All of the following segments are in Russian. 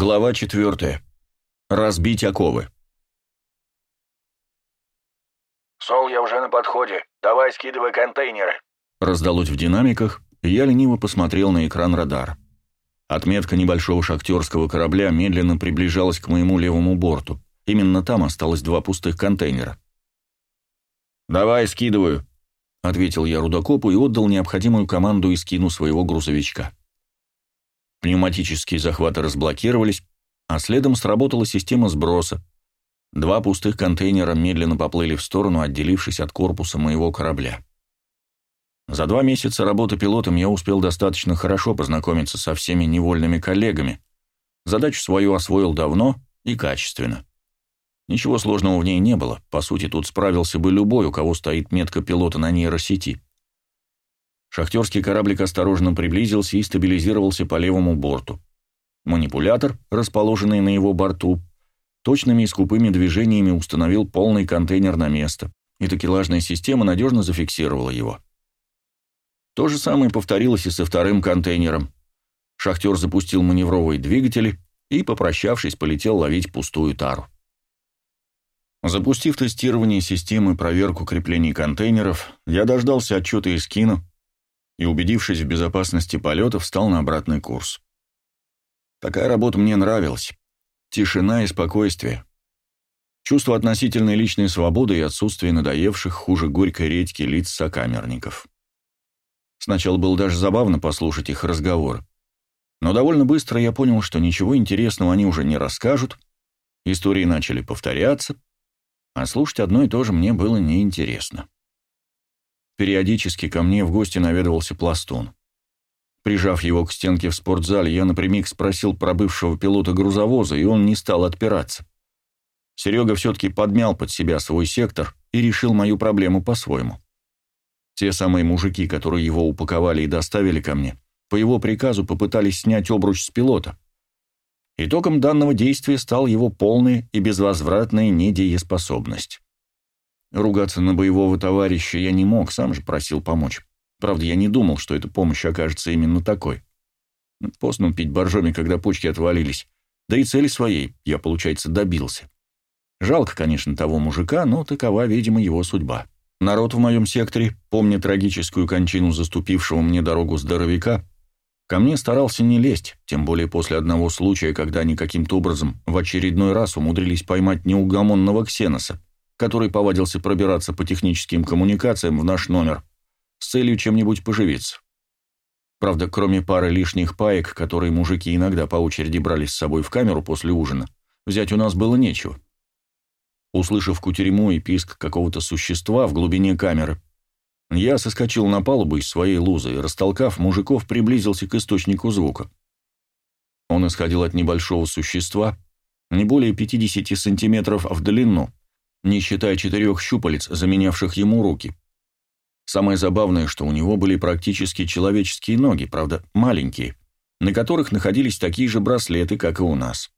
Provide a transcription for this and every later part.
Глава четвертая. Разбить оковы. «Сол, я уже на подходе. Давай скидывай контейнеры». Раздалось в динамиках, и я лениво посмотрел на экран радара. Отметка небольшого шахтерского корабля медленно приближалась к моему левому борту. Именно там осталось два пустых контейнера. «Давай, скидываю», — ответил я рудокопу и отдал необходимую команду и скину своего грузовичка. Пневматические захваты разблокировались, а следом сработала система сброса. Два пустых контейнера медленно поплыли в сторону, отделившись от корпуса моего корабля. За два месяца работы пилотом я успел достаточно хорошо познакомиться со всеми невольными коллегами. Задачу свою освоил давно и качественно. Ничего сложного в ней не было, по сути, тут справился бы любой, у кого стоит метка пилота на нейросети. Шахтерский кораблик осторожно приблизился и стабилизировался по левому борту. Манипулятор, расположенный на его борту, точными и скупыми движениями установил полный контейнер на место, и такелажная система надежно зафиксировала его. То же самое повторилось и со вторым контейнером. Шахтер запустил маневровые двигатели и, попрощавшись, полетел ловить пустую тару. Запустив тестирование системы и проверку креплений контейнеров, я дождался отчета из кино и, убедившись в безопасности полета, встал на обратный курс. Такая работа мне нравилась. Тишина и спокойствие. Чувство относительной личной свободы и отсутствие надоевших хуже горькой редьки лиц сокамерников. Сначала было даже забавно послушать их разговор. Но довольно быстро я понял, что ничего интересного они уже не расскажут, истории начали повторяться, а слушать одно и то же мне было неинтересно. Периодически ко мне в гости наведывался пластун. Прижав его к стенке в спортзале, я напрямик спросил про бывшего пилота грузовоза, и он не стал отпираться. Серега все-таки подмял под себя свой сектор и решил мою проблему по-своему. Те самые мужики, которые его упаковали и доставили ко мне, по его приказу попытались снять обруч с пилота. Итогом данного действия стал его полная и безвозвратная недееспособность. Ругаться на боевого товарища я не мог, сам же просил помочь. Правда, я не думал, что эта помощь окажется именно такой. Поздно пить боржоми, когда почки отвалились. Да и цели своей я, получается, добился. Жалко, конечно, того мужика, но такова, видимо, его судьба. Народ в моем секторе, помня трагическую кончину заступившего мне дорогу здоровяка, ко мне старался не лезть, тем более после одного случая, когда они каким-то образом в очередной раз умудрились поймать неугомонного ксеноса который повадился пробираться по техническим коммуникациям в наш номер с целью чем-нибудь поживиться. Правда, кроме пары лишних паек, которые мужики иногда по очереди брали с собой в камеру после ужина, взять у нас было нечего. Услышав кутерьму и писк какого-то существа в глубине камеры, я соскочил на палубу из своей лузы и, растолкав мужиков, приблизился к источнику звука. Он исходил от небольшого существа, не более 50 сантиметров в длину, не считая четырех щупалец, заменявших ему руки. Самое забавное, что у него были практически человеческие ноги, правда, маленькие, на которых находились такие же браслеты, как и у нас.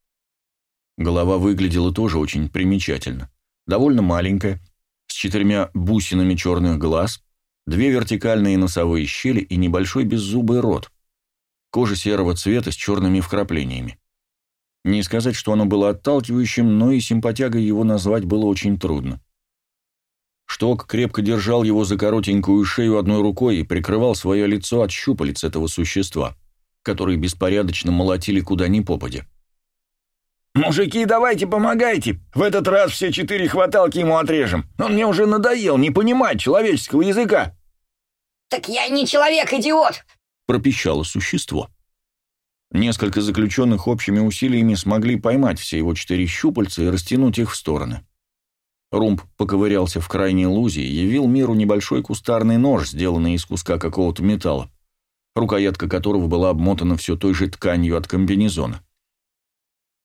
Голова выглядела тоже очень примечательно. Довольно маленькая, с четырьмя бусинами черных глаз, две вертикальные носовые щели и небольшой беззубый рот. Кожа серого цвета с черными вкраплениями. Не сказать, что оно было отталкивающим, но и симпатягой его назвать было очень трудно. Шток крепко держал его за коротенькую шею одной рукой и прикрывал свое лицо от щупалец этого существа, которые беспорядочно молотили куда ни попадя. «Мужики, давайте помогайте! В этот раз все четыре хваталки ему отрежем! Он мне уже надоел не понимать человеческого языка!» «Так я не человек, идиот!» — пропищало существо. Несколько заключенных общими усилиями смогли поймать все его четыре щупальца и растянуть их в стороны. Румб поковырялся в крайней лузе и явил миру небольшой кустарный нож, сделанный из куска какого-то металла, рукоятка которого была обмотана все той же тканью от комбинезона.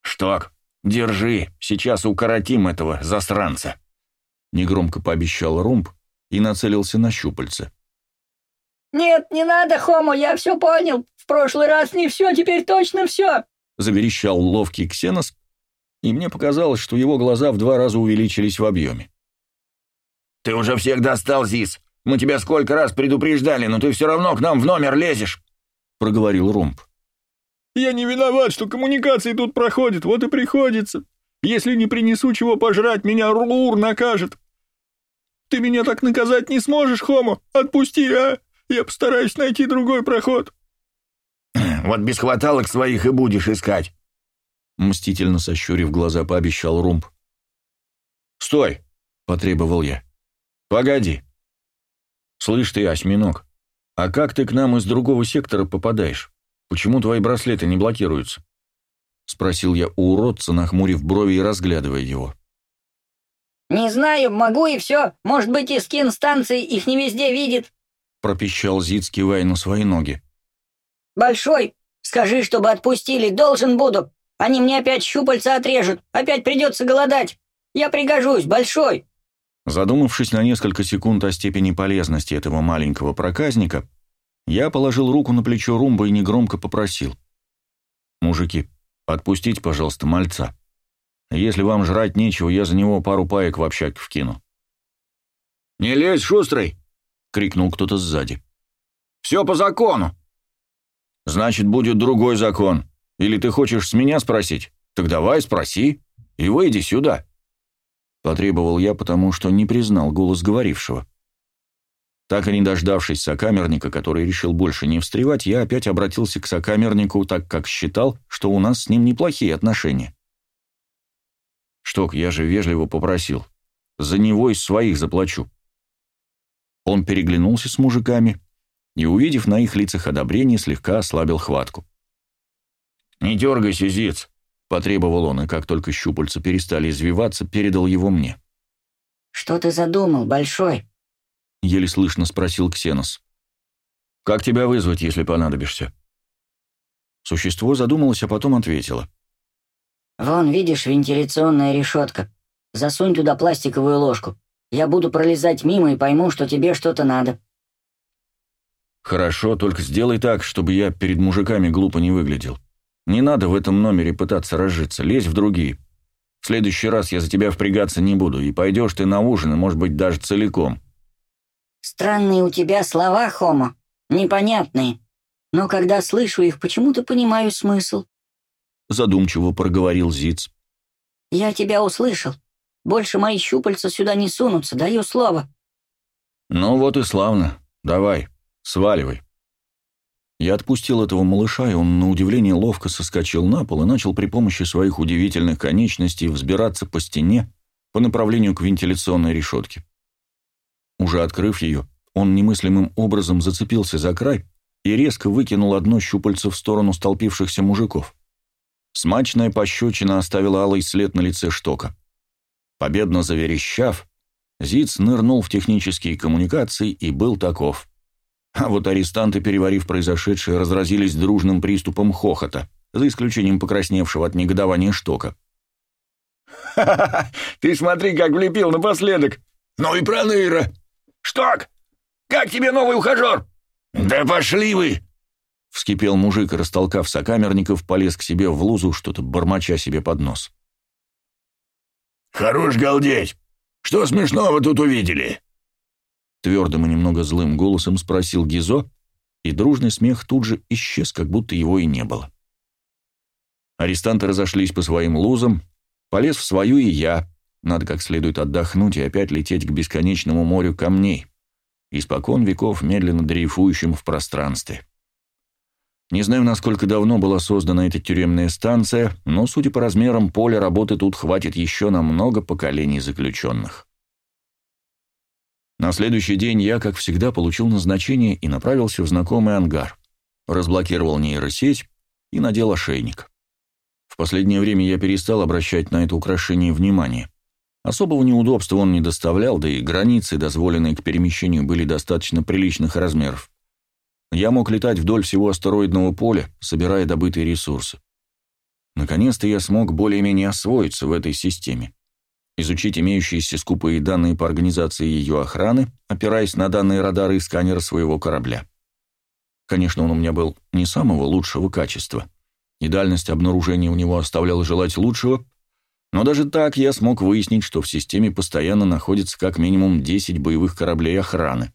«Шток, держи, сейчас укоротим этого засранца», — негромко пообещал Румб и нацелился на щупальце. «Нет, не надо, Хомо, я все понял. В прошлый раз не все, теперь точно все!» Заверещал ловкий Ксенос, и мне показалось, что его глаза в два раза увеличились в объеме. «Ты уже всех достал, Зис. Мы тебя сколько раз предупреждали, но ты все равно к нам в номер лезешь!» — проговорил Румб. Я не виноват, что коммуникации тут проходят, вот и приходится. Если не принесу чего пожрать, меня Рур накажет. Ты меня так наказать не сможешь, Хомо? Отпусти, а? Я постараюсь найти другой проход». «Вот без хваталок своих и будешь искать», — мстительно сощурив глаза, пообещал Румб. «Стой!» — потребовал я. «Погоди. Слышь ты, осьминог, а как ты к нам из другого сектора попадаешь? Почему твои браслеты не блокируются?» — спросил я у уродца, нахмурив брови и разглядывая его. «Не знаю, могу и все. Может быть, и скин станции их не везде видит», — пропищал Зиц, кивая на свои ноги. «Большой, скажи, чтобы отпустили, должен буду. Они мне опять щупальца отрежут, опять придется голодать. Я пригожусь, Большой». Задумавшись на несколько секунд о степени полезности этого маленького проказника, я положил руку на плечо Румба и негромко попросил. «Мужики, отпустите, пожалуйста, мальца. Если вам жрать нечего, я за него пару паек в общак вкину». «Не лезь, шустрый!» — крикнул кто-то сзади. «Все по закону!» «Значит, будет другой закон. Или ты хочешь с меня спросить? Так давай, спроси. И выйди сюда!» Потребовал я, потому что не признал голос говорившего. Так и не дождавшись сокамерника, который решил больше не встревать, я опять обратился к сокамернику, так как считал, что у нас с ним неплохие отношения. «Шток, я же вежливо попросил. За него из своих заплачу». Он переглянулся с мужиками и, увидев на их лицах одобрение, слегка ослабил хватку. «Не дергайся, Зиц», — потребовал он, и как только щупальца перестали извиваться, передал его мне. «Что ты задумал, Большой?» — еле слышно спросил Ксенос. «Как тебя вызвать, если понадобишься?» Существо задумалось, а потом ответило. «Вон, видишь, вентиляционная решетка. Засунь туда пластиковую ложку. Я буду пролезать мимо и пойму, что тебе что-то надо». «Хорошо, только сделай так, чтобы я перед мужиками глупо не выглядел. Не надо в этом номере пытаться разжиться, лезь в другие. В следующий раз я за тебя впрягаться не буду, и пойдешь ты на ужин, и, может быть, даже целиком». «Странные у тебя слова, Хомо. Непонятные. Но когда слышу их, почему-то понимаю смысл». Задумчиво проговорил Зиц. «Я тебя услышал. Больше мои щупальца сюда не сунутся, даю слово». «Ну вот и славно. Давай, сваливай». Я отпустил этого малыша, и он, на удивление, ловко соскочил на пол и начал при помощи своих удивительных конечностей взбираться по стене по направлению к вентиляционной решетке. Уже открыв ее, он немыслимым образом зацепился за край и резко выкинул одно щупальце в сторону столпившихся мужиков. Смачная пощечина оставила алый след на лице штока. Победно заверещав, Зиц нырнул в технические коммуникации и был таков. А вот арестанты, переварив произошедшее, разразились дружным приступом хохота, за исключением покрасневшего от негодования штока. «Ха-ха-ха! Ты смотри, как влепил напоследок! Ну и проныра! Шток! Как тебе новый ухажер?» «Да пошли вы!» Вскипел мужик, растолкав сокамерников, полез к себе в лузу, что-то бормоча себе под нос. «Хорош галдеть! Что смешного тут увидели?» Твердым и немного злым голосом спросил Гизо, и дружный смех тут же исчез, как будто его и не было. Арестанты разошлись по своим лузам, полез в свою и я. Надо как следует отдохнуть и опять лететь к бесконечному морю камней, испокон веков медленно дрейфующим в пространстве. Не знаю, насколько давно была создана эта тюремная станция, но, судя по размерам поля, работы тут хватит еще на много поколений заключенных. На следующий день я, как всегда, получил назначение и направился в знакомый ангар. Разблокировал нейросеть и надел ошейник. В последнее время я перестал обращать на это украшение внимание. Особого неудобства он не доставлял, да и границы, дозволенные к перемещению, были достаточно приличных размеров. Я мог летать вдоль всего астероидного поля, собирая добытые ресурсы. Наконец-то я смог более-менее освоиться в этой системе изучить имеющиеся скупые данные по организации ее охраны, опираясь на данные радара и сканера своего корабля. Конечно, он у меня был не самого лучшего качества, и дальность обнаружения у него оставляла желать лучшего, но даже так я смог выяснить, что в системе постоянно находится как минимум 10 боевых кораблей охраны.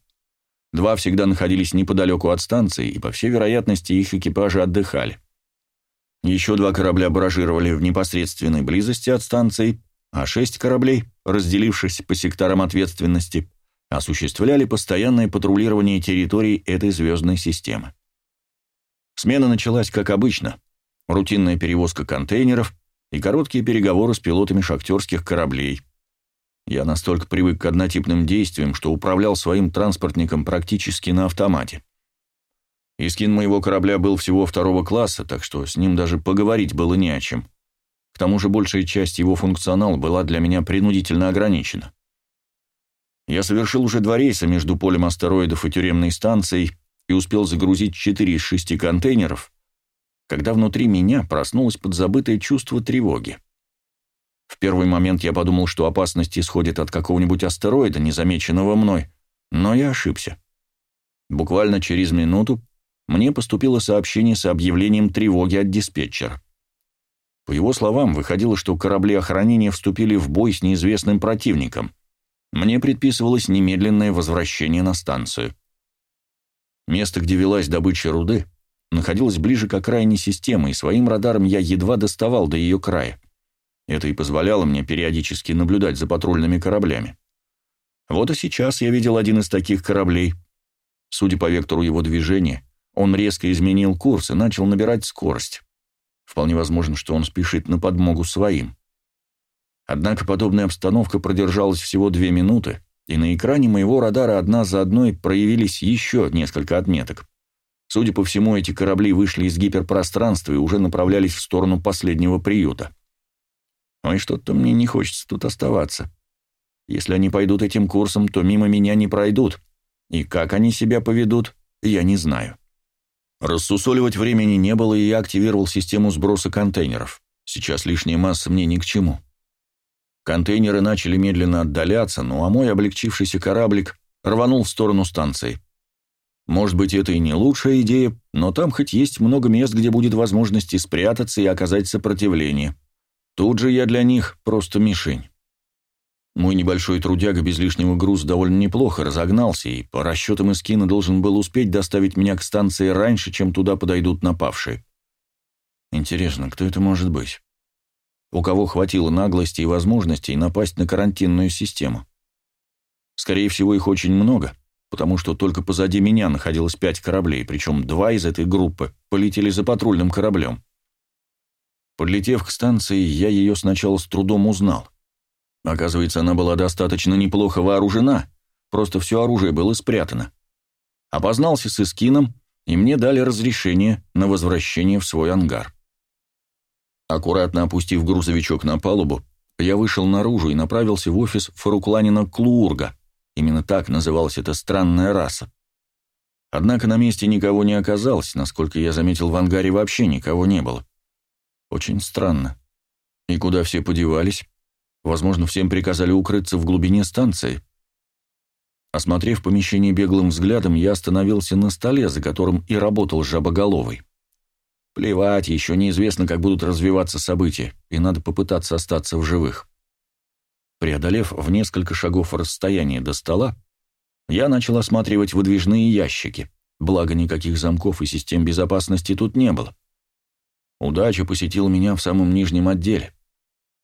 Два всегда находились неподалеку от станции, и, по всей вероятности, их экипажи отдыхали. Еще два корабля баражировали в непосредственной близости от станции, а шесть кораблей, разделившись по секторам ответственности, осуществляли постоянное патрулирование территорий этой звездной системы. Смена началась как обычно. Рутинная перевозка контейнеров и короткие переговоры с пилотами шахтерских кораблей. Я настолько привык к однотипным действиям, что управлял своим транспортником практически на автомате. Искин моего корабля был всего второго класса, так что с ним даже поговорить было не о чем. К тому же большая часть его функционала была для меня принудительно ограничена. Я совершил уже два рейса между полем астероидов и тюремной станцией и успел загрузить четыре из шести контейнеров, когда внутри меня проснулось подзабытое чувство тревоги. В первый момент я подумал, что опасность исходит от какого-нибудь астероида, незамеченного мной, но я ошибся. Буквально через минуту мне поступило сообщение с объявлением тревоги от диспетчера. По его словам, выходило, что корабли охранения вступили в бой с неизвестным противником. Мне предписывалось немедленное возвращение на станцию. Место, где велась добыча руды, находилось ближе к окраине системы, и своим радаром я едва доставал до ее края. Это и позволяло мне периодически наблюдать за патрульными кораблями. Вот и сейчас я видел один из таких кораблей. Судя по вектору его движения, он резко изменил курс и начал набирать скорость. Вполне возможно, что он спешит на подмогу своим. Однако подобная обстановка продержалась всего две минуты, и на экране моего радара одна за одной проявились еще несколько отметок. Судя по всему, эти корабли вышли из гиперпространства и уже направлялись в сторону последнего приюта. Ой, что-то мне не хочется тут оставаться. Если они пойдут этим курсом, то мимо меня не пройдут. И как они себя поведут, я не знаю. Рассусоливать времени не было, и я активировал систему сброса контейнеров. Сейчас лишняя масса мне ни к чему. Контейнеры начали медленно отдаляться, ну а мой облегчившийся кораблик рванул в сторону станции. Может быть, это и не лучшая идея, но там хоть есть много мест, где будет возможность спрятаться и оказать сопротивление. Тут же я для них просто мишень. Мой небольшой трудяга без лишнего груза довольно неплохо разогнался, и по расчетам Искина должен был успеть доставить меня к станции раньше, чем туда подойдут напавшие. Интересно, кто это может быть? У кого хватило наглости и возможностей напасть на карантинную систему? Скорее всего, их очень много, потому что только позади меня находилось пять кораблей, причем два из этой группы полетели за патрульным кораблем. Подлетев к станции, я ее сначала с трудом узнал. Оказывается, она была достаточно неплохо вооружена, просто все оружие было спрятано. Опознался с Искином, и мне дали разрешение на возвращение в свой ангар. Аккуратно опустив грузовичок на палубу, я вышел наружу и направился в офис Фарукланина Клуурга. Именно так называлась эта странная раса. Однако на месте никого не оказалось, насколько я заметил, в ангаре вообще никого не было. Очень странно. И куда все подевались? Возможно, всем приказали укрыться в глубине станции. Осмотрев помещение беглым взглядом, я остановился на столе, за которым и работал жабоголовый. Плевать, еще неизвестно, как будут развиваться события, и надо попытаться остаться в живых. Преодолев в несколько шагов расстояние до стола, я начал осматривать выдвижные ящики, благо никаких замков и систем безопасности тут не было. Удача посетила меня в самом нижнем отделе.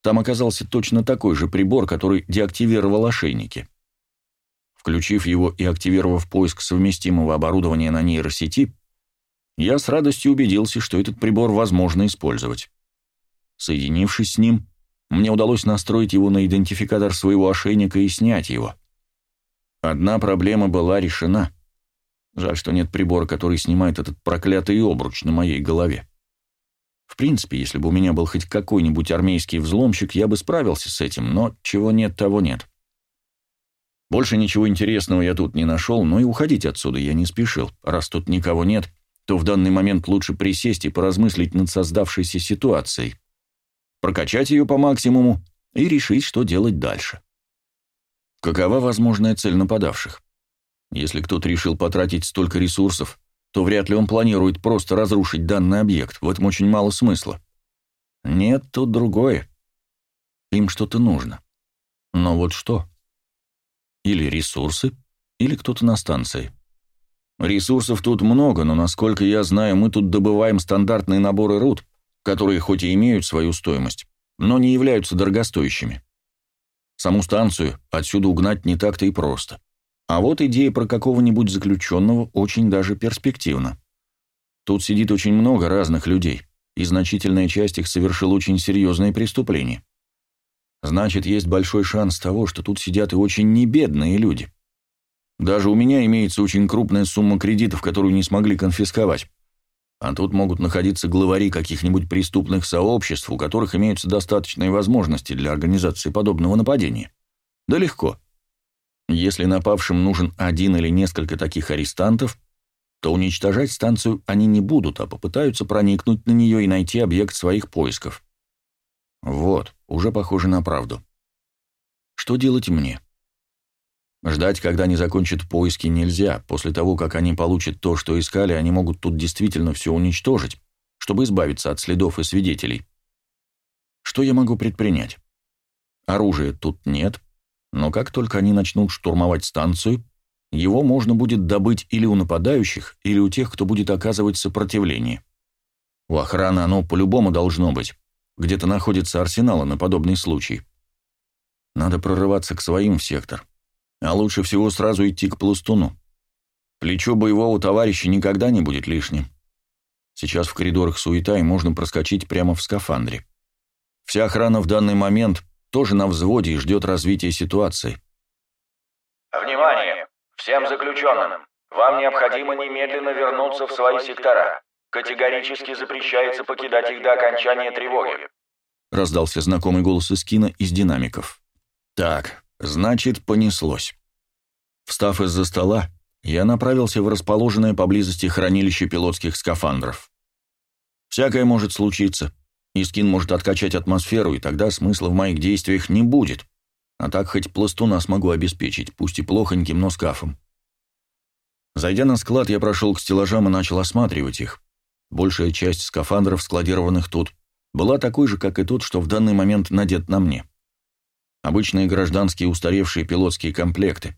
Там оказался точно такой же прибор, который деактивировал ошейники. Включив его и активировав поиск совместимого оборудования на нейросети, я с радостью убедился, что этот прибор возможно использовать. Соединившись с ним, мне удалось настроить его на идентификатор своего ошейника и снять его. Одна проблема была решена. Жаль, что нет прибора, который снимает этот проклятый обруч на моей голове. В принципе, если бы у меня был хоть какой-нибудь армейский взломщик, я бы справился с этим, но чего нет, того нет. Больше ничего интересного я тут не нашел, но и уходить отсюда я не спешил. Раз тут никого нет, то в данный момент лучше присесть и поразмыслить над создавшейся ситуацией, прокачать ее по максимуму и решить, что делать дальше. Какова возможная цель нападавших? Если кто-то решил потратить столько ресурсов, то вряд ли он планирует просто разрушить данный объект, в этом очень мало смысла. Нет, тут другое. Им что-то нужно. Но вот что? Или ресурсы, или кто-то на станции. Ресурсов тут много, но, насколько я знаю, мы тут добываем стандартные наборы руд, которые хоть и имеют свою стоимость, но не являются дорогостоящими. Саму станцию отсюда угнать не так-то и просто. А вот идея про какого-нибудь заключенного очень даже перспективна. Тут сидит очень много разных людей, и значительная часть их совершила очень серьезные преступления. Значит, есть большой шанс того, что тут сидят и очень небедные люди. Даже у меня имеется очень крупная сумма кредитов, которую не смогли конфисковать. А тут могут находиться главари каких-нибудь преступных сообществ, у которых имеются достаточные возможности для организации подобного нападения. Да легко. Если напавшим нужен один или несколько таких арестантов, то уничтожать станцию они не будут, а попытаются проникнуть на нее и найти объект своих поисков. Вот, уже похоже на правду. Что делать мне? Ждать, когда они закончат поиски, нельзя. После того, как они получат то, что искали, они могут тут действительно все уничтожить, чтобы избавиться от следов и свидетелей. Что я могу предпринять? Оружия тут нет, но как только они начнут штурмовать станцию, его можно будет добыть или у нападающих, или у тех, кто будет оказывать сопротивление. У охраны оно по-любому должно быть. Где-то находится арсенал на подобный случай. Надо прорываться к своим в сектор. А лучше всего сразу идти к пластуну. Плечо боевого товарища никогда не будет лишним. Сейчас в коридорах суета, и можно проскочить прямо в скафандре. Вся охрана в данный момент тоже на взводе и ждет развития ситуации. Внимание! Всем заключенным! Вам необходимо немедленно вернуться в свои сектора. Категорически запрещается покидать их до окончания тревоги. Раздался знакомый голос из кино из динамиков. Так, Значит, понеслось. Встав из-за стола, я направился в расположенное поблизости хранилище пилотских скафандров. Всякое может случиться. Искин может откачать атмосферу, и тогда смысла в моих действиях не будет. А так хоть пластуна смогу обеспечить, пусть и плохоньким, но скафом. Зайдя на склад, я прошел к стеллажам и начал осматривать их. Большая часть скафандров, складированных тут, была такой же, как и тот, что в данный момент надет на мне. Обычные гражданские устаревшие пилотские комплекты.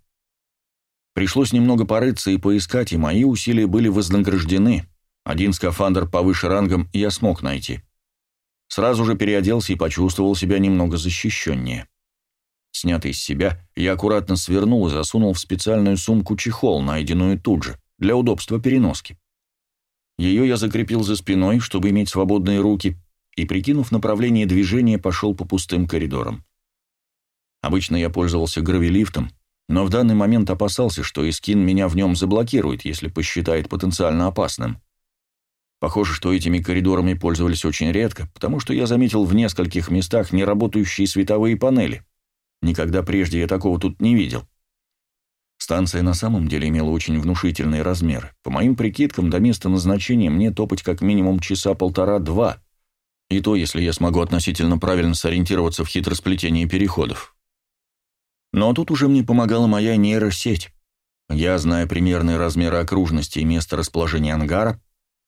Пришлось немного порыться и поискать, и мои усилия были вознаграждены. Один скафандр повыше рангом я смог найти. Сразу же переоделся и почувствовал себя немного защищеннее. Снятый с себя, я аккуратно свернул и засунул в специальную сумку чехол, найденную тут же, для удобства переноски. Ее я закрепил за спиной, чтобы иметь свободные руки, и, прикинув направление движения, пошел по пустым коридорам. Обычно я пользовался гравилифтом, но в данный момент опасался, что Искин меня в нем заблокирует, если посчитает потенциально опасным. Похоже, что этими коридорами пользовались очень редко, потому что я заметил в нескольких местах неработающие световые панели. Никогда прежде я такого тут не видел. Станция на самом деле имела очень внушительные размеры. По моим прикидкам, до места назначения мне топать как минимум часа полтора-два. И то, если я смогу относительно правильно сориентироваться в хитросплетении переходов. Но тут уже мне помогала моя нейросеть. Я, зная примерные размеры окружности и место расположения ангара,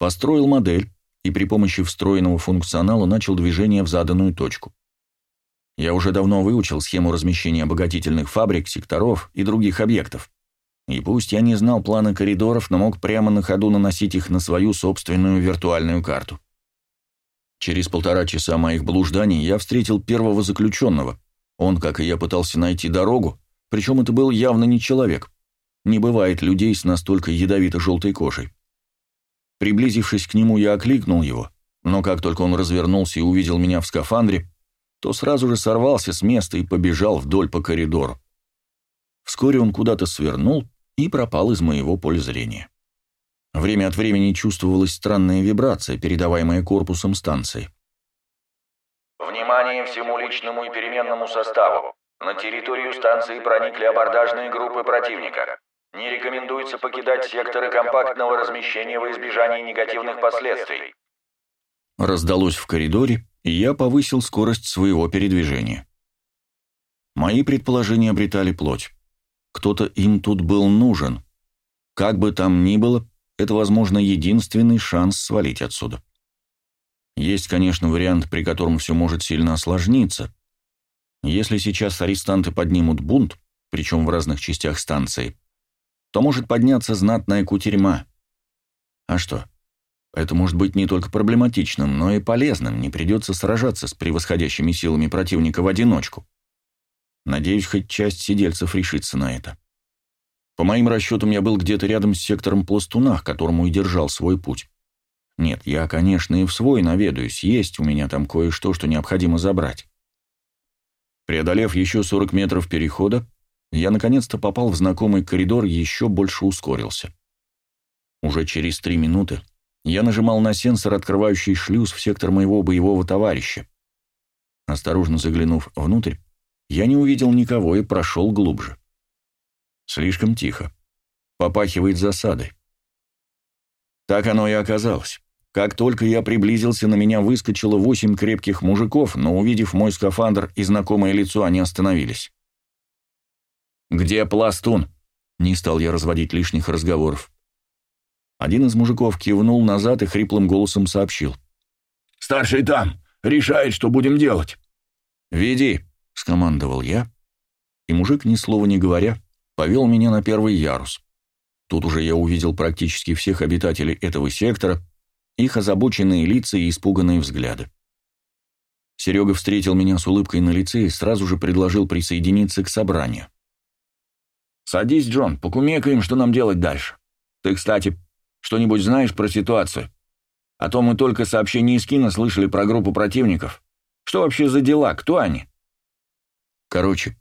построил модель и при помощи встроенного функционала начал движение в заданную точку. Я уже давно выучил схему размещения обогатительных фабрик, секторов и других объектов. И пусть я не знал плана коридоров, но мог прямо на ходу наносить их на свою собственную виртуальную карту. Через полтора часа моих блужданий я встретил первого заключенного, он, как и я, пытался найти дорогу, причем это был явно не человек. Не бывает людей с настолько ядовито-желтой кожей. Приблизившись к нему, я окликнул его, но как только он развернулся и увидел меня в скафандре, то сразу же сорвался с места и побежал вдоль по коридору. Вскоре он куда-то свернул и пропал из моего поля зрения. Время от времени чувствовалась странная вибрация, передаваемая корпусом станции. Внимание всему личному и переменному составу. На территорию станции проникли абордажные группы противника. Не рекомендуется покидать секторы компактного размещения во избежание негативных последствий. Раздалось в коридоре, и я повысил скорость своего передвижения. Мои предположения обретали плоть. Кто-то им тут был нужен. Как бы там ни было, это, возможно, единственный шанс свалить отсюда. Есть, конечно, вариант, при котором все может сильно осложниться. Если сейчас арестанты поднимут бунт, причем в разных частях станции, то может подняться знатная кутерьма. А что? Это может быть не только проблематичным, но и полезным, не придется сражаться с превосходящими силами противника в одиночку. Надеюсь, хоть часть сидельцев решится на это. По моим расчетам, я был где-то рядом с сектором пластуна, к которому и держал свой путь. Нет, я, конечно, и в свой наведаюсь, есть у меня там кое-что, что необходимо забрать. Преодолев еще 40 метров перехода, я наконец-то попал в знакомый коридор и еще больше ускорился. Уже через три минуты я нажимал на сенсор, открывающий шлюз в сектор моего боевого товарища. Осторожно заглянув внутрь, я не увидел никого и прошел глубже. Слишком тихо. Попахивает засадой. Так оно и оказалось. Как только я приблизился, на меня выскочило восемь крепких мужиков, но, увидев мой скафандр и знакомое лицо, они остановились. «Где пластун?» Не стал я разводить лишних разговоров. Один из мужиков кивнул назад и хриплым голосом сообщил. «Старший там. Решает, что будем делать». «Веди», — скомандовал я, и мужик, ни слова не говоря, повел меня на первый ярус. Тут уже я увидел практически всех обитателей этого сектора, их озабоченные лица и испуганные взгляды. Серега встретил меня с улыбкой на лице и сразу же предложил присоединиться к собранию. «Садись, Джон, покумекаем, что нам делать дальше. Ты, кстати, что-нибудь знаешь про ситуацию? А то мы только сообщение из кино слышали про группу противников. Что вообще за дела? Кто они?» Короче,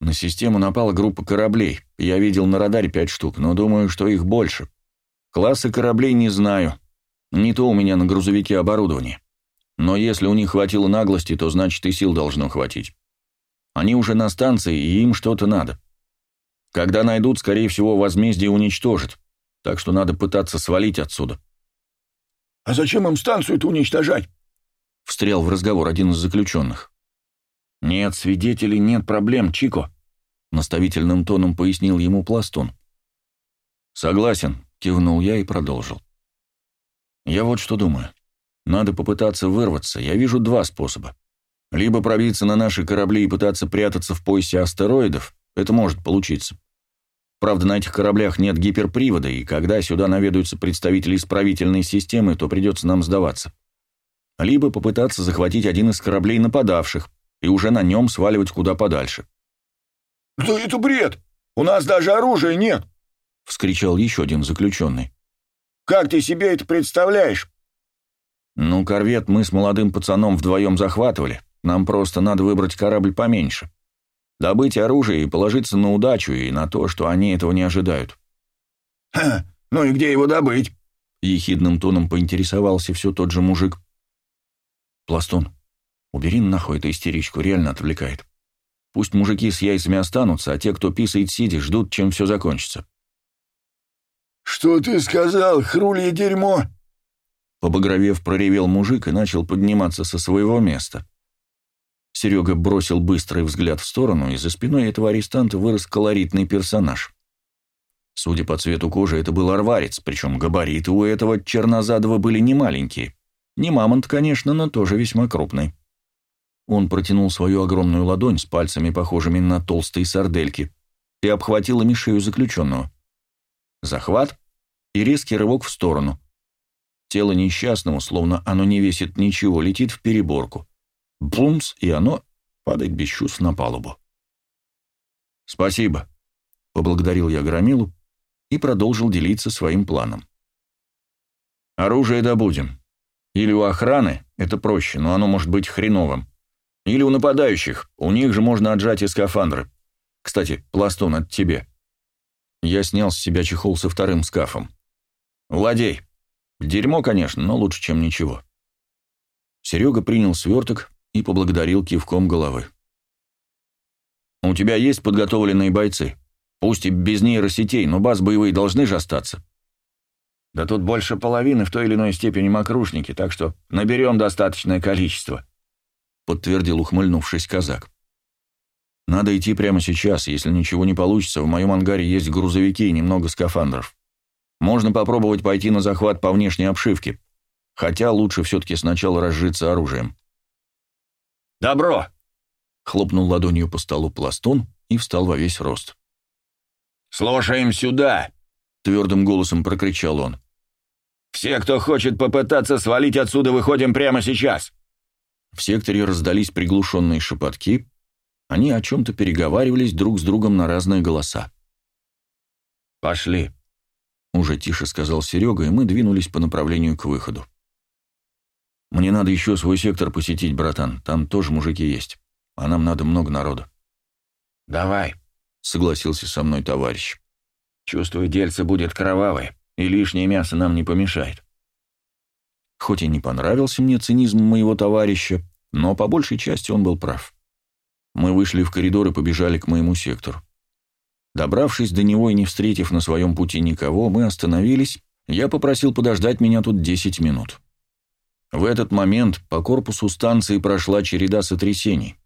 на систему напала группа кораблей. Я видел на радаре пять штук, но думаю, что их больше. Классы кораблей не знаю. Не то у меня на грузовике оборудование. Но если у них хватило наглости, то значит и сил должно хватить. Они уже на станции, и им что-то надо. Когда найдут, скорее всего, возмездие уничтожат. Так что надо пытаться свалить отсюда. «А зачем им станцию-то уничтожать?» Встрял в разговор один из заключенных. «Нет свидетелей, нет проблем, Чико», — наставительным тоном пояснил ему Пластун. «Согласен», — кивнул я и продолжил. «Я вот что думаю. Надо попытаться вырваться. Я вижу два способа. Либо пробиться на наши корабли и пытаться прятаться в поясе астероидов, это может получиться. Правда, на этих кораблях нет гиперпривода, и когда сюда наведаются представители исправительной системы, то придется нам сдаваться. Либо попытаться захватить один из кораблей нападавших и уже на нем сваливать куда подальше. «Да это бред! У нас даже оружия нет!» — вскричал еще один заключенный. «Как ты себе это представляешь?» «Ну, корвет мы с молодым пацаном вдвоем захватывали. Нам просто надо выбрать корабль поменьше добыть оружие и положиться на удачу и на то, что они этого не ожидают. «Ха, ну и где его добыть?» — ехидным тоном поинтересовался все тот же мужик. «Пластун, убери нахуй эту истеричку, реально отвлекает. Пусть мужики с яйцами останутся, а те, кто писает сидя, ждут, чем все закончится». «Что ты сказал, хрулье дерьмо?» Побагровев, проревел мужик и начал подниматься со своего места. Серега бросил быстрый взгляд в сторону, и за спиной этого арестанта вырос колоритный персонаж. Судя по цвету кожи, это был арварец, причем габариты у этого чернозадого были не маленькие. Не мамонт, конечно, но тоже весьма крупный. Он протянул свою огромную ладонь с пальцами, похожими на толстые сардельки, и обхватил ими шею заключенного. Захват и резкий рывок в сторону. Тело несчастного, словно оно не весит ничего, летит в переборку. Бумс, и оно падает без чувств на палубу. «Спасибо», — поблагодарил я Громилу и продолжил делиться своим планом. «Оружие добудем. Или у охраны, это проще, но оно может быть хреновым. Или у нападающих, у них же можно отжать и скафандры. Кстати, пластун, от тебе». Я снял с себя чехол со вторым скафом. «Владей. Дерьмо, конечно, но лучше, чем ничего». Серега принял сверток, и поблагодарил кивком головы. «У тебя есть подготовленные бойцы? Пусть и без нейросетей, но баз боевые должны же остаться». «Да тут больше половины в той или иной степени мокрушники, так что наберем достаточное количество», — подтвердил, ухмыльнувшись казак. «Надо идти прямо сейчас. Если ничего не получится, в моем ангаре есть грузовики и немного скафандров. Можно попробовать пойти на захват по внешней обшивке, хотя лучше все-таки сначала разжиться оружием». «Добро!» — хлопнул ладонью по столу пластун и встал во весь рост. «Слушаем сюда!» — твердым голосом прокричал он. Все, кто хочет попытаться свалить отсюда, выходим прямо сейчас!» В секторе раздались приглушенные шепотки. Они о чем-то переговаривались друг с другом на разные голоса. «Пошли», — уже тише сказал Серега, и мы двинулись по направлению к выходу. «Мне надо еще свой сектор посетить, братан. Там тоже мужики есть. А нам надо много народу». «Давай», — согласился со мной товарищ. «Чувствую, дельце будет кровавое, и лишнее мясо нам не помешает». Хоть и не понравился мне цинизм моего товарища, но по большей части он был прав. Мы вышли в коридор и побежали к моему сектору. Добравшись до него и не встретив на своем пути никого, мы остановились, я попросил подождать меня тут 10 минут. В этот момент по корпусу станции прошла череда сотрясений.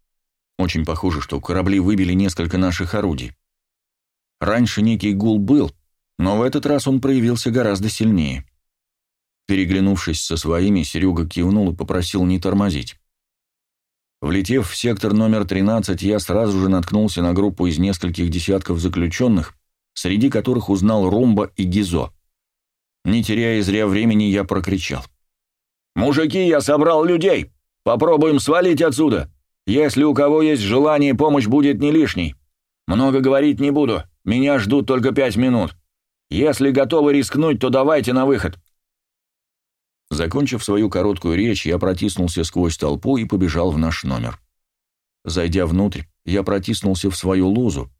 Очень похоже, что корабли выбили несколько наших орудий. Раньше некий гул был, но в этот раз он проявился гораздо сильнее. Переглянувшись со своими, Серега кивнул и попросил не тормозить. Влетев в сектор номер 13, я сразу же наткнулся на группу из нескольких десятков заключенных, среди которых узнал Румба и Гизо. Не теряя зря времени, я прокричал. «Мужики, я собрал людей! Попробуем свалить отсюда! Если у кого есть желание, помощь будет не лишней. Много говорить не буду, меня ждут только пять минут. Если готовы рискнуть, то давайте на выход. Закончив свою короткую речь, я протиснулся сквозь толпу и побежал в наш номер. Зайдя внутрь, я протиснулся в свою лузу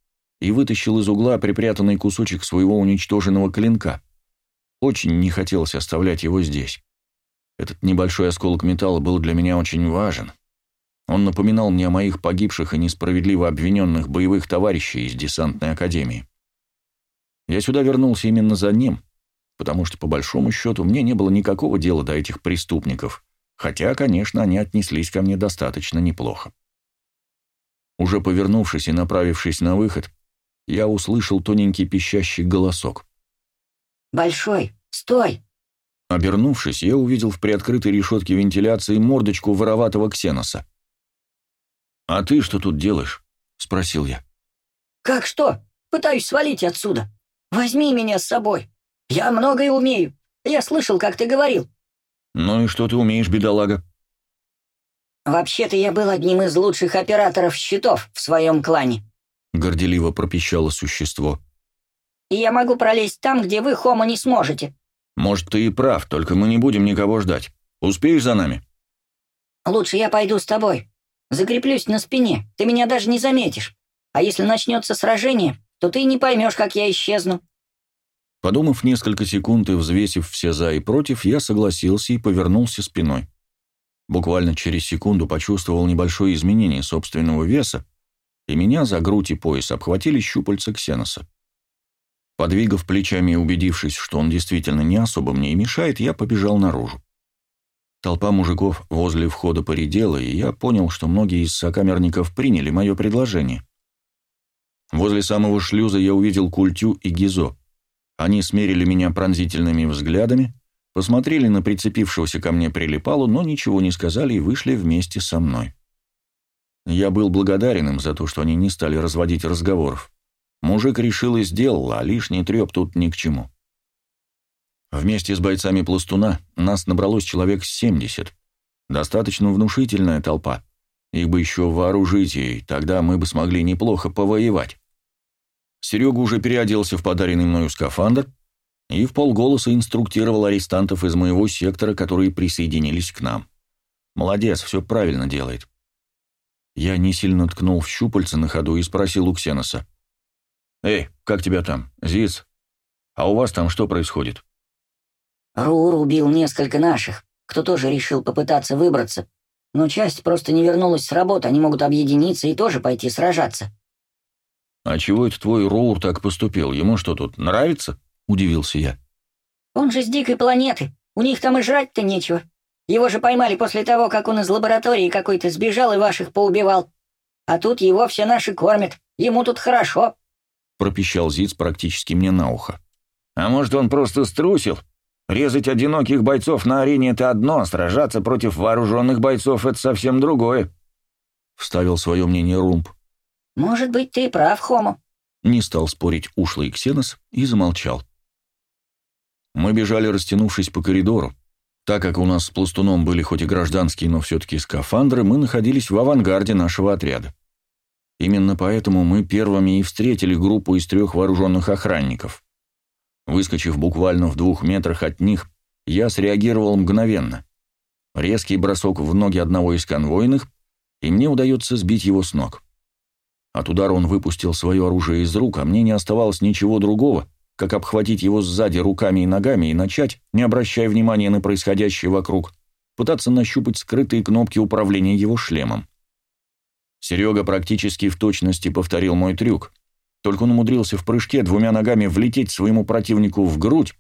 и вытащил из угла припрятанный кусочек своего уничтоженного клинка. Очень не хотелось оставлять его здесь. Этот небольшой осколок металла был для меня очень важен. Он напоминал мне о моих погибших и несправедливо обвиненных боевых товарищей из десантной академии. Я сюда вернулся именно за ним, потому что, по большому счету, мне не было никакого дела до этих преступников, хотя, конечно, они отнеслись ко мне достаточно неплохо. Уже повернувшись и направившись на выход, я услышал тоненький пищащий голосок. «Большой, стой!» Обернувшись, я увидел в приоткрытой решетке вентиляции мордочку вороватого ксеноса. «А ты что тут делаешь?» — спросил я. «Как что? Пытаюсь свалить отсюда. Возьми меня с собой. «Я многое умею. Я слышал, как ты говорил». «Ну и что ты умеешь, бедолага?» «Вообще-то я был одним из лучших операторов счетов в своем клане», — горделиво пропищало существо. «И я могу пролезть там, где вы, Хома, не сможете». «Может, ты и прав, только мы не будем никого ждать. Успеешь за нами?» «Лучше я пойду с тобой. Закреплюсь на спине, ты меня даже не заметишь. А если начнется сражение, то ты не поймешь, как я исчезну». Подумав несколько секунд и взвесив все «за» и «против», я согласился и повернулся спиной. Буквально через секунду почувствовал небольшое изменение собственного веса, и меня за грудь и пояс обхватили щупальца ксеноса. Подвигав плечами и убедившись, что он действительно не особо мне и мешает, я побежал наружу. Толпа мужиков возле входа поредела, и я понял, что многие из сокамерников приняли мое предложение. Возле самого шлюза я увидел Культю и Гизо. Они смерили меня пронзительными взглядами, посмотрели на прицепившегося ко мне прилипалу, но ничего не сказали и вышли вместе со мной. Я был благодарен им за то, что они не стали разводить разговоров. Мужик решил и сделал, а лишний треп тут ни к чему. Вместе с бойцами пластуна нас набралось человек 70. Достаточно внушительная толпа. Их бы еще вооружить, и тогда мы бы смогли неплохо повоевать. Серега уже переоделся в подаренный мною скафандр и в полголоса инструктировал арестантов из моего сектора, которые присоединились к нам. Молодец, все правильно делает. Я не сильно ткнул в щупальца на ходу и спросил у Ксеноса. «Эй, как тебя там, Зиц? А у вас там что происходит?» Рур убил несколько наших, кто тоже решил попытаться выбраться. Но часть просто не вернулась с работы, они могут объединиться и тоже пойти сражаться. «А чего это твой Роур так поступил? Ему что тут, нравится?» — удивился я. «Он же с дикой планеты. У них там и жрать-то нечего. Его же поймали после того, как он из лаборатории какой-то сбежал и ваших поубивал. А тут его все наши кормят. Ему тут хорошо», — пропищал Зиц практически мне на ухо. «А может, он просто струсил? Резать одиноких бойцов на арене — это одно, а сражаться против вооруженных бойцов — это совсем другое», — вставил свое мнение Румб. «Может быть, ты прав, Хомо». Не стал спорить ушлый Ксенос и замолчал. Мы бежали, растянувшись по коридору. Так как у нас с пластуном были хоть и гражданские, но все-таки скафандры, мы находились в авангарде нашего отряда. Именно поэтому мы первыми и встретили группу из трех вооруженных охранников. Выскочив буквально в двух метрах от них, я среагировал мгновенно. Резкий бросок в ноги одного из конвойных, и мне удается сбить его с ног. От удара он выпустил свое оружие из рук, а мне не оставалось ничего другого, как обхватить его сзади руками и ногами и начать, не обращая внимания на происходящее вокруг, пытаться нащупать скрытые кнопки управления его шлемом. Серега практически в точности повторил мой трюк, только он умудрился в прыжке двумя ногами влететь своему противнику в грудь,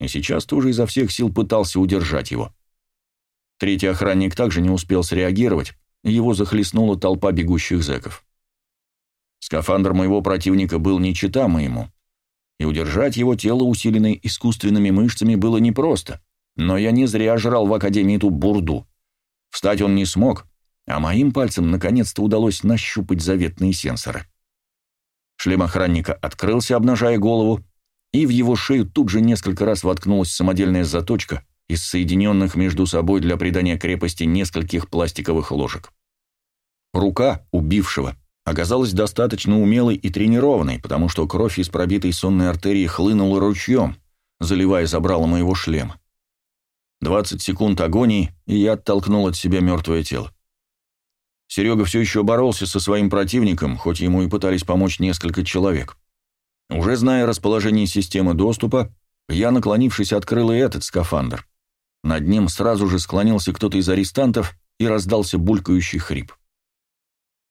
и сейчас тоже изо всех сил пытался удержать его. Третий охранник также не успел среагировать, и его захлестнула толпа бегущих зэков. Скафандр моего противника был не чита моему, и удержать его тело, усиленное искусственными мышцами, было непросто, но я не зря жрал в Академии эту бурду. Встать он не смог, а моим пальцем наконец-то удалось нащупать заветные сенсоры. Шлем охранника открылся, обнажая голову, и в его шею тут же несколько раз воткнулась самодельная заточка из соединенных между собой для придания крепости нескольких пластиковых ложек. Рука убившего оказалась достаточно умелой и тренированной, потому что кровь из пробитой сонной артерии хлынула ручьем, заливая забрало моего шлема. Двадцать секунд агонии, и я оттолкнул от себя мертвое тело. Серега все еще боролся со своим противником, хоть ему и пытались помочь несколько человек. Уже зная расположение системы доступа, я, наклонившись, открыл и этот скафандр. Над ним сразу же склонился кто-то из арестантов и раздался булькающий хрип.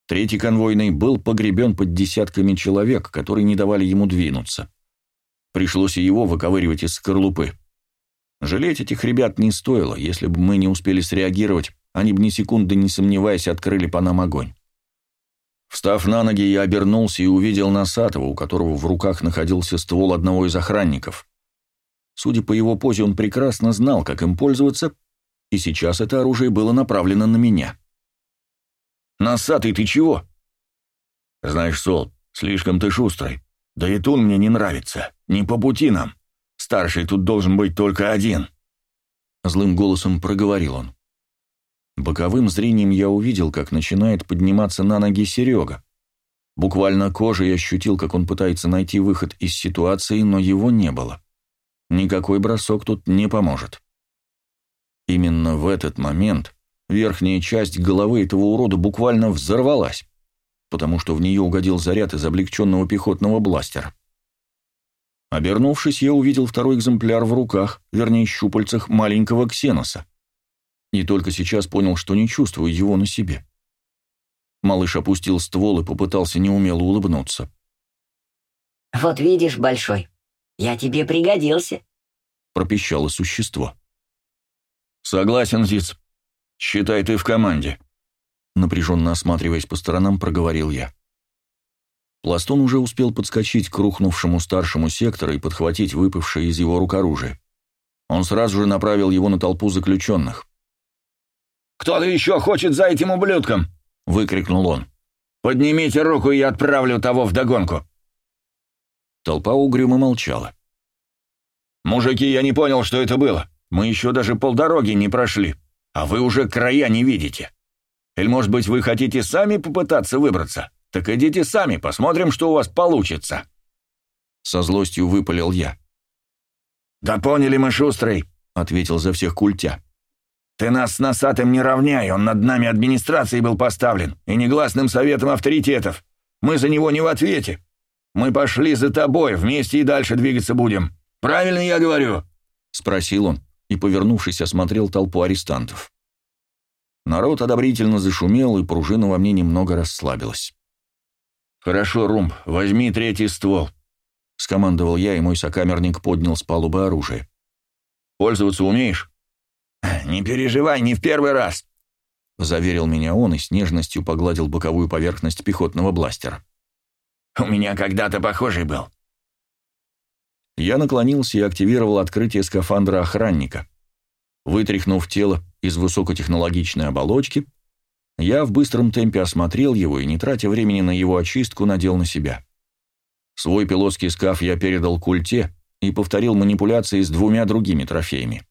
Третий конвойный был погребен под десятками человек, которые не давали ему двинуться. Пришлось и его выковыривать из скорлупы. Жалеть этих ребят не стоило, если бы мы не успели среагировать, они бы ни секунды не сомневаясь открыли по нам огонь. Встав на ноги, я обернулся и увидел Носатого, у которого в руках находился ствол одного из охранников. Судя по его позе, он прекрасно знал, как им пользоваться, и сейчас это оружие было направлено на меня. «Носатый, ты чего?» «Знаешь, Сол, слишком ты шустрый. Да и Тун мне не нравится. Не по пути нам. Старший тут должен быть только один». Злым голосом проговорил он. Боковым зрением я увидел, как начинает подниматься на ноги Серега. Буквально кожей ощутил, как он пытается найти выход из ситуации, но его не было. Никакой бросок тут не поможет. Именно в этот момент верхняя часть головы этого урода буквально взорвалась, потому что в нее угодил заряд из облегченного пехотного бластера. Обернувшись, я увидел второй экземпляр в руках, вернее, щупальцах маленького ксеноса. И только сейчас понял, что не чувствую его на себе. Малыш опустил ствол и попытался неумело улыбнуться. «Вот видишь, Большой, я тебе пригодился», — пропищало существо. «Согласен, Зиц. Считай, ты в команде», — напряженно осматриваясь по сторонам, проговорил я. Пластун уже успел подскочить к рухнувшему старшему сектору и подхватить выпавшее из его рук оружие. Он сразу же направил его на толпу заключенных. «Кто-то еще хочет за этим ублюдком!» — выкрикнул он. «Поднимите руку, и я отправлю того вдогонку!» Толпа угрюмо молчала. «Мужики, я не понял, что это было. Мы еще даже полдороги не прошли, а вы уже края не видите. Или, может быть, вы хотите сами попытаться выбраться? Так идите сами, посмотрим, что у вас получится!» Со злостью выпалил я. «Да поняли мы, шустрый!» — ответил за всех культя. Ты нас с носатым не равняй, он над нами администрацией был поставлен, и негласным советом авторитетов. Мы за него не в ответе. Мы пошли за тобой, вместе и дальше двигаться будем. Правильно я говорю?» — спросил он и, повернувшись, осмотрел толпу арестантов. Народ одобрительно зашумел, и пружина во мне немного расслабилась. «Хорошо, Румб, возьми третий ствол», — скомандовал я, и мой сокамерник поднял с палубы оружие. «Пользоваться умеешь?» «Не переживай, не в первый раз», — заверил меня он и с нежностью погладил боковую поверхность пехотного бластера. «У меня когда-то похожий был». Я наклонился и активировал открытие скафандра охранника. Вытряхнув тело из высокотехнологичной оболочки, я в быстром темпе осмотрел его и, не тратя времени на его очистку, надел на себя. Свой пилотский скаф я передал культе, и повторил манипуляции с двумя другими трофеями.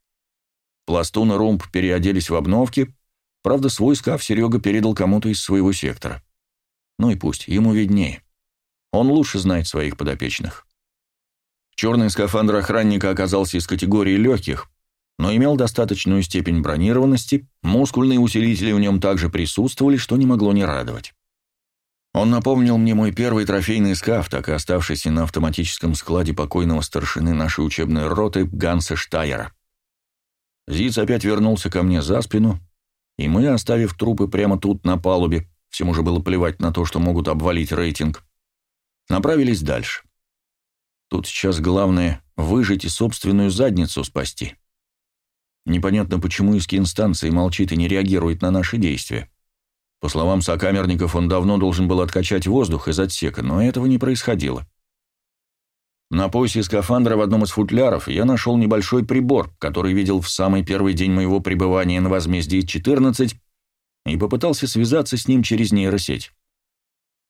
Пластун и Румб переоделись в обновки, правда, свой скаф Серега передал кому-то из своего сектора. Ну и пусть, ему виднее. Он лучше знает своих подопечных. Черный скафандр охранника оказался из категории легких, но имел достаточную степень бронированности, мускульные усилители в нем также присутствовали, что не могло не радовать. Он напомнил мне мой первый трофейный скаф, так и оставшийся на автоматическом складе покойного старшины нашей учебной роты Ганса Штайера. Зиц опять вернулся ко мне за спину, и мы, оставив трупы прямо тут, на палубе, всему же было плевать на то, что могут обвалить рейтинг, направились дальше. Тут сейчас главное — выжить и собственную задницу спасти. Непонятно, почему из инстанции молчит и не реагирует на наши действия. По словам сокамерников, он давно должен был откачать воздух из отсека, но этого не происходило. На поясе скафандра в одном из футляров я нашел небольшой прибор, который видел в самый первый день моего пребывания на возмездии 14 и попытался связаться с ним через нейросеть.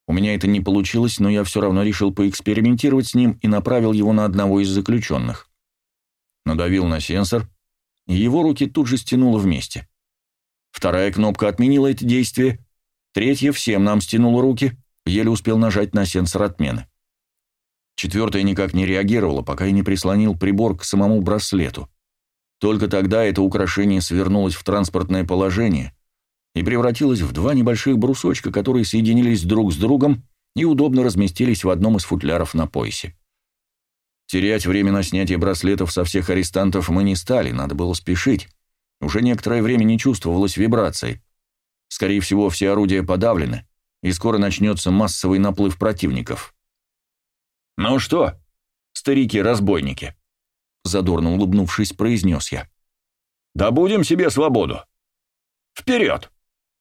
У меня это не получилось, но я все равно решил поэкспериментировать с ним и направил его на одного из заключенных. Надавил на сенсор, и его руки тут же стянуло вместе. Вторая кнопка отменила это действие, третья всем нам стянула руки, еле успел нажать на сенсор отмены. Четвертая никак не реагировала, пока я не прислонил прибор к самому браслету. Только тогда это украшение свернулось в транспортное положение и превратилось в два небольших брусочка, которые соединились друг с другом и удобно разместились в одном из футляров на поясе. Терять время на снятие браслетов со всех арестантов мы не стали, надо было спешить. Уже некоторое время не чувствовалось вибраций. Скорее всего, все орудия подавлены, и скоро начнется массовый наплыв противников. «Ну что, старики-разбойники?» Задорно улыбнувшись, произнес я. «Добудем себе свободу! Вперед!»